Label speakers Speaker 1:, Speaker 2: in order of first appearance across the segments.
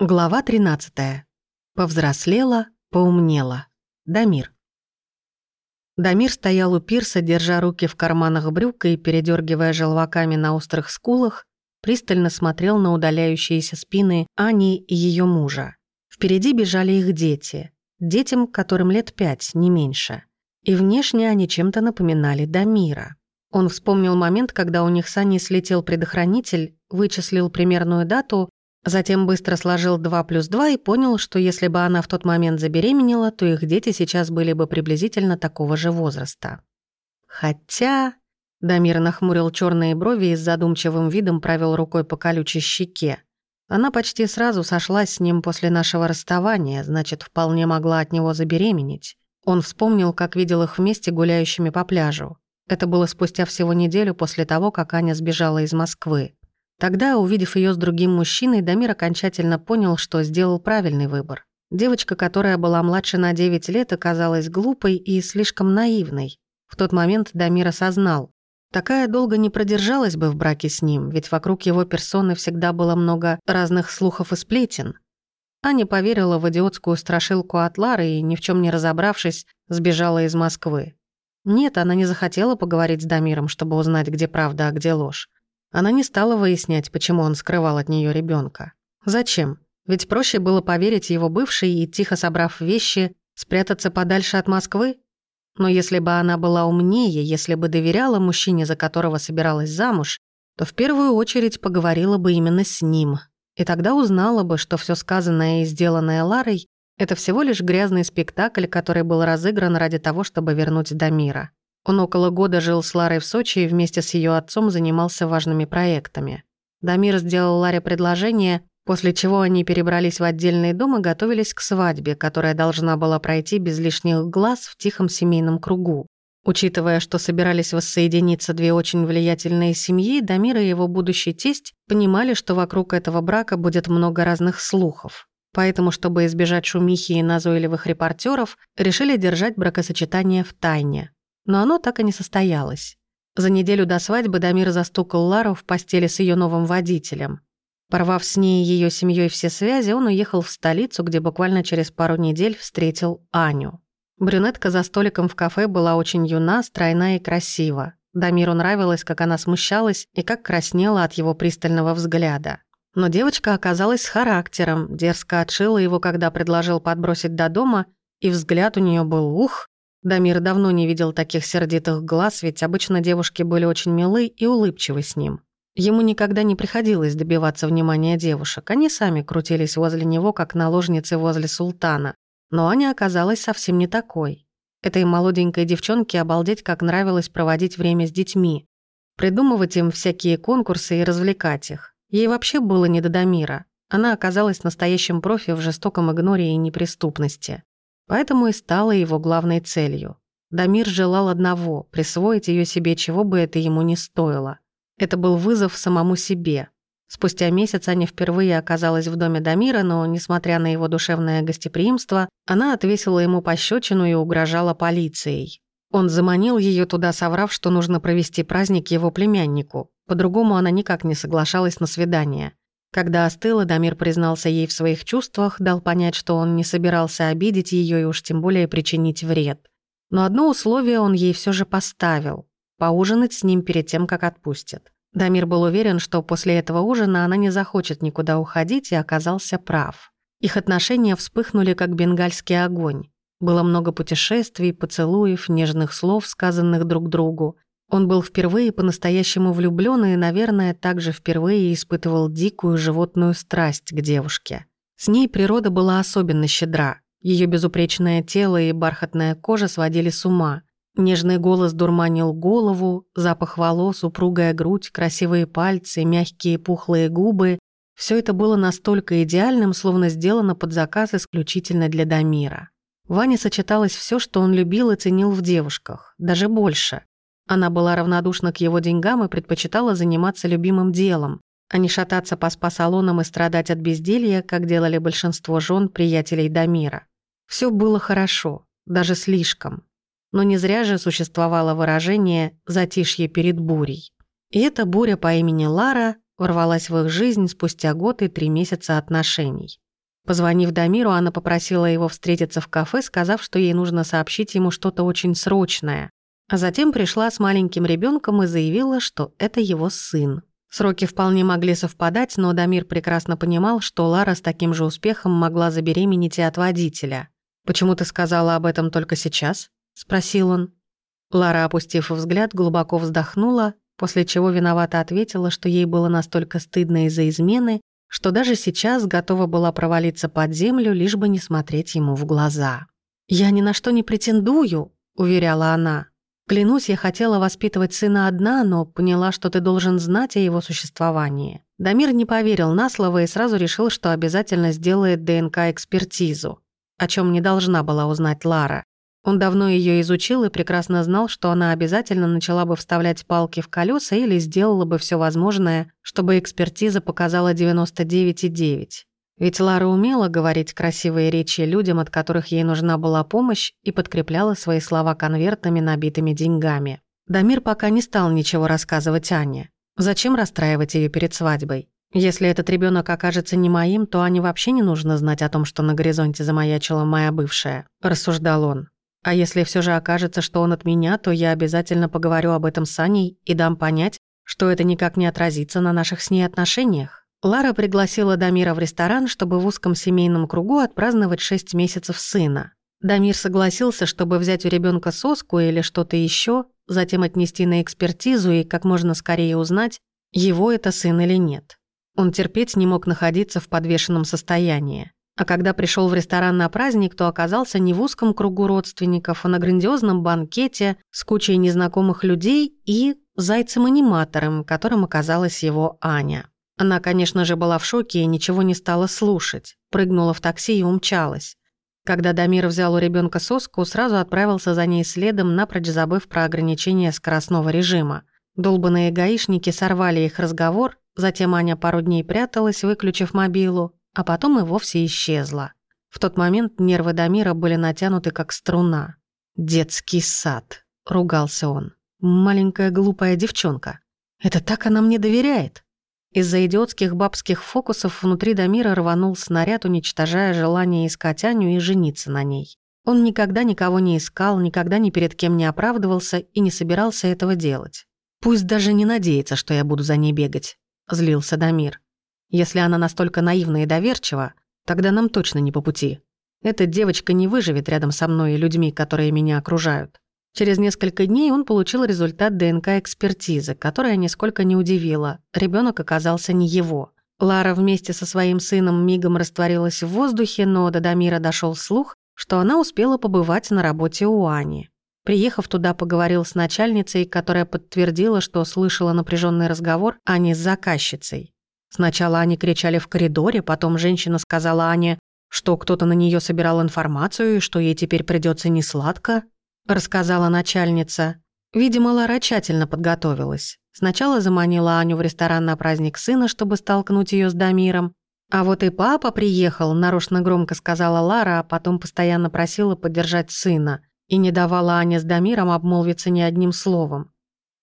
Speaker 1: Глава 13. Повзрослела, поумнела. Дамир. Дамир стоял у пирса, держа руки в карманах брюка и, передергивая желваками на острых скулах, пристально смотрел на удаляющиеся спины Ани и ее мужа. Впереди бежали их дети. Детям, которым лет пять, не меньше. И внешне они чем-то напоминали Дамира. Он вспомнил момент, когда у них с Аней слетел предохранитель, вычислил примерную дату Затем быстро сложил 2 плюс 2 и понял, что если бы она в тот момент забеременела, то их дети сейчас были бы приблизительно такого же возраста. Хотя... Дамир нахмурил черные брови и с задумчивым видом провел рукой по колючей щеке. Она почти сразу сошлась с ним после нашего расставания, значит, вполне могла от него забеременеть. Он вспомнил, как видел их вместе гуляющими по пляжу. Это было спустя всего неделю после того, как Аня сбежала из Москвы. Тогда, увидев ее с другим мужчиной, Дамир окончательно понял, что сделал правильный выбор. Девочка, которая была младше на 9 лет, оказалась глупой и слишком наивной. В тот момент Дамир осознал. Такая долго не продержалась бы в браке с ним, ведь вокруг его персоны всегда было много разных слухов и сплетен. Аня поверила в идиотскую страшилку от Лары и, ни в чем не разобравшись, сбежала из Москвы. Нет, она не захотела поговорить с Дамиром, чтобы узнать, где правда, а где ложь. Она не стала выяснять, почему он скрывал от нее ребенка. Зачем? Ведь проще было поверить его бывшей и, тихо собрав вещи, спрятаться подальше от Москвы? Но если бы она была умнее, если бы доверяла мужчине, за которого собиралась замуж, то в первую очередь поговорила бы именно с ним. И тогда узнала бы, что все сказанное и сделанное Ларой — это всего лишь грязный спектакль, который был разыгран ради того, чтобы вернуть Дамира. Он около года жил с Ларой в Сочи и вместе с ее отцом занимался важными проектами. Дамир сделал Ларе предложение, после чего они перебрались в отдельный дом и готовились к свадьбе, которая должна была пройти без лишних глаз в тихом семейном кругу. Учитывая, что собирались воссоединиться две очень влиятельные семьи, Дамир и его будущий тесть понимали, что вокруг этого брака будет много разных слухов. Поэтому, чтобы избежать шумихи и назойливых репортеров, решили держать бракосочетание в тайне но оно так и не состоялось. За неделю до свадьбы Дамир застукал Лару в постели с ее новым водителем. Порвав с ней и ее семьей все связи, он уехал в столицу, где буквально через пару недель встретил Аню. Брюнетка за столиком в кафе была очень юна, стройна и красива. Дамиру нравилось, как она смущалась и как краснела от его пристального взгляда. Но девочка оказалась с характером, дерзко отшила его, когда предложил подбросить до дома, и взгляд у нее был ух, Дамир давно не видел таких сердитых глаз, ведь обычно девушки были очень милы и улыбчивы с ним. Ему никогда не приходилось добиваться внимания девушек. Они сами крутились возле него, как наложницы возле султана. Но Аня оказалась совсем не такой. Этой молоденькой девчонке обалдеть, как нравилось проводить время с детьми. Придумывать им всякие конкурсы и развлекать их. Ей вообще было не до Дамира. Она оказалась настоящим профи в жестоком игноре и неприступности. Поэтому и стала его главной целью. Дамир желал одного – присвоить ее себе, чего бы это ему не стоило. Это был вызов самому себе. Спустя месяц Аня впервые оказалась в доме Дамира, но, несмотря на его душевное гостеприимство, она отвесила ему пощечину и угрожала полицией. Он заманил ее туда, соврав, что нужно провести праздник его племяннику. По-другому она никак не соглашалась на свидание. Когда остыл, Дамир признался ей в своих чувствах, дал понять, что он не собирался обидеть ее и уж тем более причинить вред. Но одно условие он ей все же поставил – поужинать с ним перед тем, как отпустят. Дамир был уверен, что после этого ужина она не захочет никуда уходить, и оказался прав. Их отношения вспыхнули, как бенгальский огонь. Было много путешествий, поцелуев, нежных слов, сказанных друг другу. Он был впервые по-настоящему влюблен и, наверное, также впервые испытывал дикую животную страсть к девушке. С ней природа была особенно щедра. Ее безупречное тело и бархатная кожа сводили с ума. Нежный голос дурманил голову, запах волос, упругая грудь, красивые пальцы, мягкие пухлые губы. Все это было настолько идеальным, словно сделано под заказ исключительно для Дамира. Ване сочеталось все, что он любил и ценил в девушках, даже больше. Она была равнодушна к его деньгам и предпочитала заниматься любимым делом, а не шататься по спа-салонам и страдать от безделья, как делали большинство жен, приятелей Дамира. Все было хорошо, даже слишком. Но не зря же существовало выражение «затишье перед бурей». И эта буря по имени Лара ворвалась в их жизнь спустя год и три месяца отношений. Позвонив Дамиру, она попросила его встретиться в кафе, сказав, что ей нужно сообщить ему что-то очень срочное. А затем пришла с маленьким ребенком и заявила, что это его сын. Сроки вполне могли совпадать, но Дамир прекрасно понимал, что Лара с таким же успехом могла забеременеть и от водителя. «Почему ты сказала об этом только сейчас?» – спросил он. Лара, опустив взгляд, глубоко вздохнула, после чего виновато ответила, что ей было настолько стыдно из-за измены, что даже сейчас готова была провалиться под землю, лишь бы не смотреть ему в глаза. «Я ни на что не претендую», – уверяла она. Клянусь, я хотела воспитывать сына одна, но поняла, что ты должен знать о его существовании. Дамир не поверил на слово и сразу решил, что обязательно сделает ДНК-экспертизу, о чем не должна была узнать Лара. Он давно ее изучил и прекрасно знал, что она обязательно начала бы вставлять палки в колеса или сделала бы все возможное, чтобы экспертиза показала 99,9. Ведь Лара умела говорить красивые речи людям, от которых ей нужна была помощь, и подкрепляла свои слова конвертами, набитыми деньгами. Дамир пока не стал ничего рассказывать Ане. Зачем расстраивать ее перед свадьбой? Если этот ребенок окажется не моим, то Ане вообще не нужно знать о том, что на горизонте замаячила моя бывшая, рассуждал он. А если все же окажется, что он от меня, то я обязательно поговорю об этом с Аней и дам понять, что это никак не отразится на наших с ней отношениях. Лара пригласила Дамира в ресторан, чтобы в узком семейном кругу отпраздновать шесть месяцев сына. Дамир согласился, чтобы взять у ребенка соску или что-то еще, затем отнести на экспертизу и как можно скорее узнать, его это сын или нет. Он терпеть не мог находиться в подвешенном состоянии. А когда пришел в ресторан на праздник, то оказался не в узком кругу родственников, а на грандиозном банкете с кучей незнакомых людей и зайцем-аниматором, которым оказалась его Аня. Она, конечно же, была в шоке и ничего не стала слушать. Прыгнула в такси и умчалась. Когда Дамир взял у ребенка соску, сразу отправился за ней следом, напрочь забыв про ограничения скоростного режима. Долбанные гаишники сорвали их разговор, затем Аня пару дней пряталась, выключив мобилу, а потом и вовсе исчезла. В тот момент нервы Дамира были натянуты как струна. «Детский сад», — ругался он. «Маленькая глупая девчонка. Это так она мне доверяет?» Из-за идиотских бабских фокусов внутри Дамира рванул снаряд, уничтожая желание искать Аню и жениться на ней. Он никогда никого не искал, никогда ни перед кем не оправдывался и не собирался этого делать. «Пусть даже не надеется, что я буду за ней бегать», — злился Дамир. «Если она настолько наивна и доверчива, тогда нам точно не по пути. Эта девочка не выживет рядом со мной и людьми, которые меня окружают. Через несколько дней он получил результат ДНК-экспертизы, которая нисколько не удивила. Ребенок оказался не его. Лара вместе со своим сыном мигом растворилась в воздухе, но до Дамира дошел слух, что она успела побывать на работе у Ани. Приехав туда, поговорил с начальницей, которая подтвердила, что слышала напряженный разговор Ани с заказчицей. Сначала они кричали в коридоре, потом женщина сказала Ане, что кто-то на нее собирал информацию и что ей теперь придется несладко рассказала начальница. Видимо, Лара тщательно подготовилась. Сначала заманила Аню в ресторан на праздник сына, чтобы столкнуть ее с Дамиром. А вот и папа приехал, нарочно громко сказала Лара, а потом постоянно просила поддержать сына и не давала Ане с Дамиром обмолвиться ни одним словом.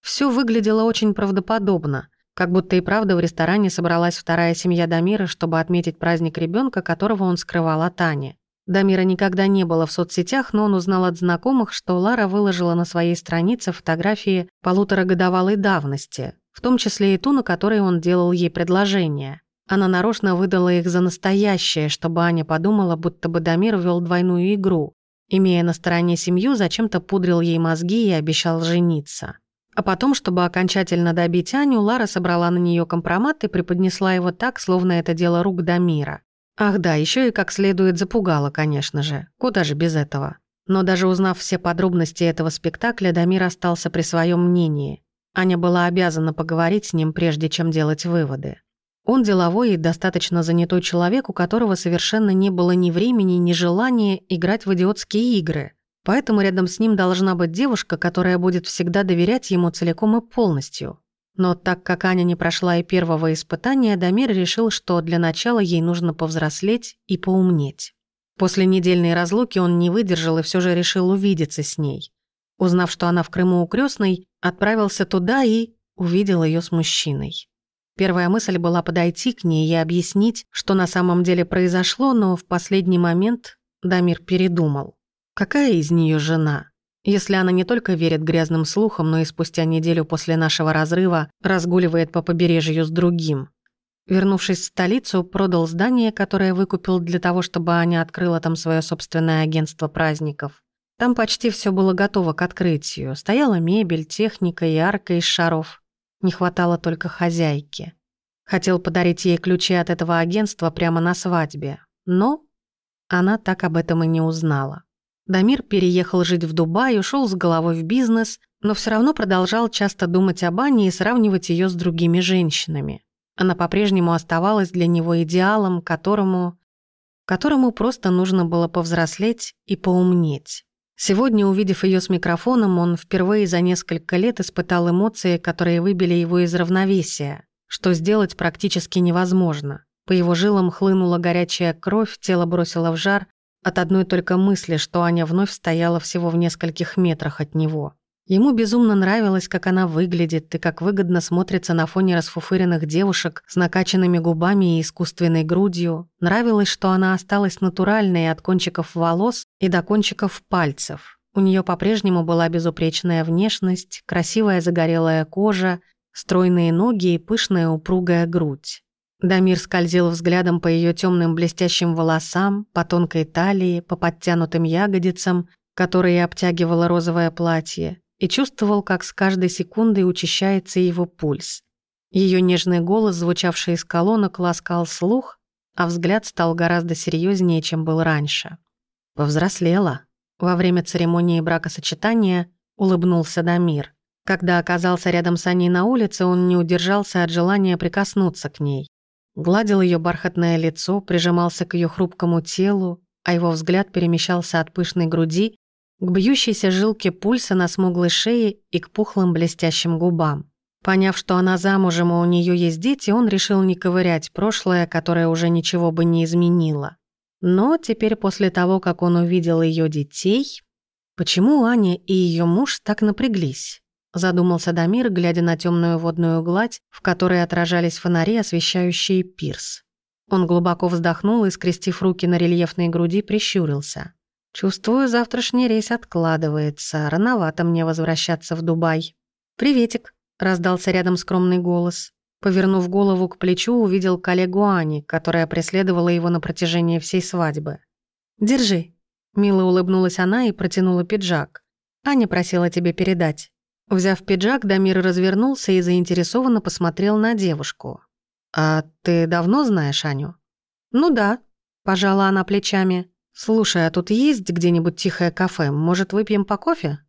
Speaker 1: Все выглядело очень правдоподобно, как будто и правда в ресторане собралась вторая семья Дамира, чтобы отметить праздник ребенка, которого он скрывал от Ани. Дамира никогда не было в соцсетях, но он узнал от знакомых, что Лара выложила на своей странице фотографии полуторагодовалой давности, в том числе и ту, на которой он делал ей предложение. Она нарочно выдала их за настоящее, чтобы Аня подумала, будто бы Дамир вел двойную игру. Имея на стороне семью, зачем-то пудрил ей мозги и обещал жениться. А потом, чтобы окончательно добить Аню, Лара собрала на нее компромат и преподнесла его так, словно это дело рук Дамира. Ах да, еще и как следует запугала, конечно же. Куда же без этого? Но даже узнав все подробности этого спектакля, Дамир остался при своем мнении. Аня была обязана поговорить с ним, прежде чем делать выводы. Он деловой и достаточно занятой человек, у которого совершенно не было ни времени, ни желания играть в идиотские игры. Поэтому рядом с ним должна быть девушка, которая будет всегда доверять ему целиком и полностью. Но так как Аня не прошла и первого испытания, Дамир решил, что для начала ей нужно повзрослеть и поумнеть. После недельной разлуки он не выдержал и все же решил увидеться с ней. Узнав, что она в Крыму у крестной, отправился туда и увидел ее с мужчиной. Первая мысль была подойти к ней и объяснить, что на самом деле произошло, но в последний момент Дамир передумал. Какая из нее жена? Если она не только верит грязным слухам, но и спустя неделю после нашего разрыва разгуливает по побережью с другим. Вернувшись в столицу, продал здание, которое выкупил для того, чтобы Аня открыла там свое собственное агентство праздников. Там почти все было готово к открытию. Стояла мебель, техника и арка из шаров. Не хватало только хозяйки. Хотел подарить ей ключи от этого агентства прямо на свадьбе. Но она так об этом и не узнала. Дамир переехал жить в Дубай, ушел с головой в бизнес, но все равно продолжал часто думать об Ане и сравнивать ее с другими женщинами. Она по-прежнему оставалась для него идеалом, которому... которому просто нужно было повзрослеть и поумнеть. Сегодня, увидев ее с микрофоном, он впервые за несколько лет испытал эмоции, которые выбили его из равновесия, что сделать практически невозможно. По его жилам хлынула горячая кровь, тело бросило в жар, от одной только мысли, что Аня вновь стояла всего в нескольких метрах от него. Ему безумно нравилось, как она выглядит и как выгодно смотрится на фоне расфуфыренных девушек с накачанными губами и искусственной грудью. Нравилось, что она осталась натуральной от кончиков волос и до кончиков пальцев. У нее по-прежнему была безупречная внешность, красивая загорелая кожа, стройные ноги и пышная упругая грудь. Дамир скользил взглядом по ее темным блестящим волосам, по тонкой талии, по подтянутым ягодицам, которые обтягивало розовое платье, и чувствовал, как с каждой секундой учащается его пульс. Ее нежный голос, звучавший из колонок, ласкал слух, а взгляд стал гораздо серьезнее, чем был раньше. Повзрослела. Во время церемонии бракосочетания улыбнулся Дамир. Когда оказался рядом с Аней на улице, он не удержался от желания прикоснуться к ней. Гладил ее бархатное лицо, прижимался к ее хрупкому телу, а его взгляд перемещался от пышной груди к бьющейся жилке пульса на смуглой шее и к пухлым блестящим губам. Поняв, что она замужем и у нее есть дети, он решил не ковырять прошлое, которое уже ничего бы не изменило. Но теперь после того, как он увидел ее детей, почему Аня и ее муж так напряглись? задумался Дамир, глядя на темную водную гладь, в которой отражались фонари, освещающие пирс. Он глубоко вздохнул и, скрестив руки на рельефной груди, прищурился. «Чувствую, завтрашний рейс откладывается. Рановато мне возвращаться в Дубай». «Приветик», — раздался рядом скромный голос. Повернув голову к плечу, увидел коллегу Ани, которая преследовала его на протяжении всей свадьбы. «Держи», — мило улыбнулась она и протянула пиджак. «Аня просила тебе передать». Взяв пиджак, Дамир развернулся и заинтересованно посмотрел на девушку. «А ты давно знаешь Аню?» «Ну да», — пожала она плечами. «Слушай, а тут есть где-нибудь тихое кафе? Может, выпьем по кофе?»